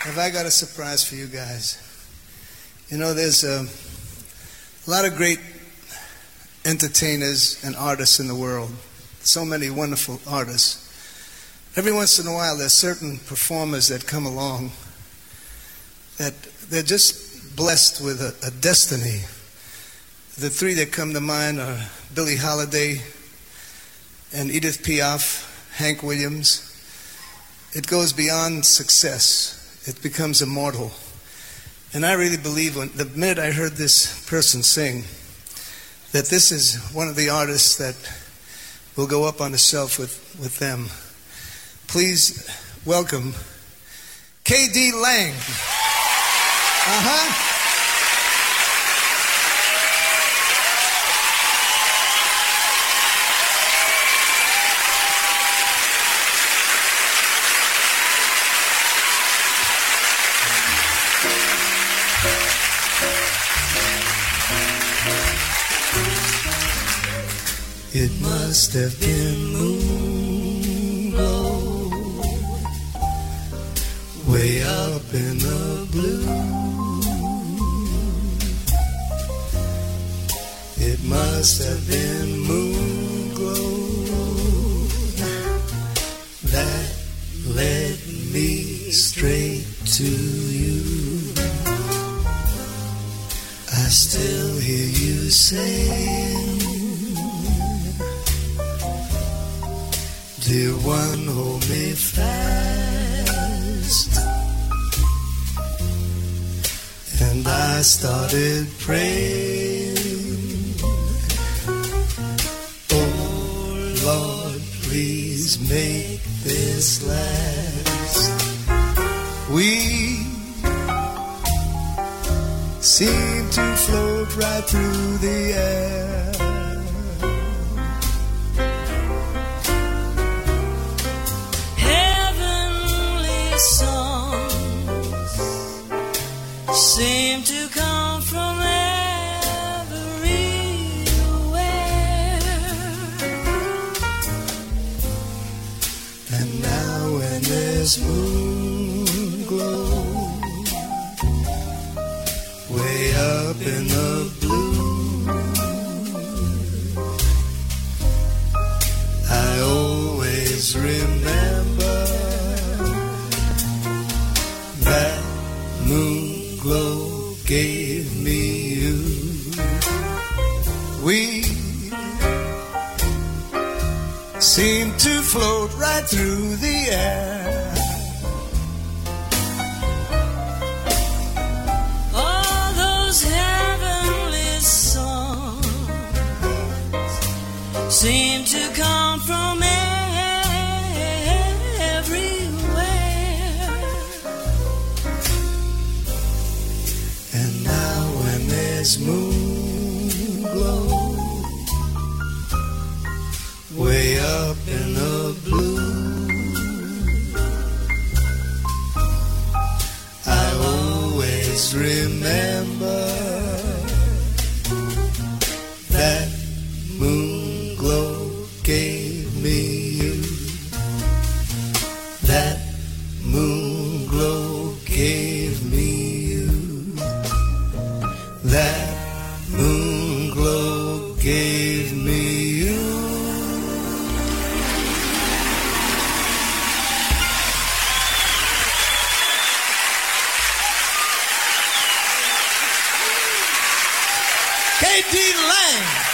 have I got a surprise for you guys. You know, there's a, a lot of great entertainers and artists in the world. So many wonderful artists. Every once in a while, there's certain performers that come along that they're just blessed with a, a destiny. The three that come to mind are Billie Holiday and Edith Piaf, Hank Williams. It goes beyond success it becomes immortal. And I really believe when the minute I heard this person sing, that this is one of the artists that will go up on the shelf with, with them. Please welcome K.D. Lang. Uh huh. It must have been moon glow way up in the blue. It must have been moon glow that led me straight to you. I still hear you saying. Dear one, hold me fast. And I started praying. Oh Lord, please make this last. We seem to float right through the air. Seem to come from everywhere. And now when there's moon glow way up in the blue, I always remember gave me you. We seem to float right through the air. All those heavenly songs seem to come there's moon glow way up in the blue, I always remember that moon glow gave me you. That moon gave me you. K.D. Lang.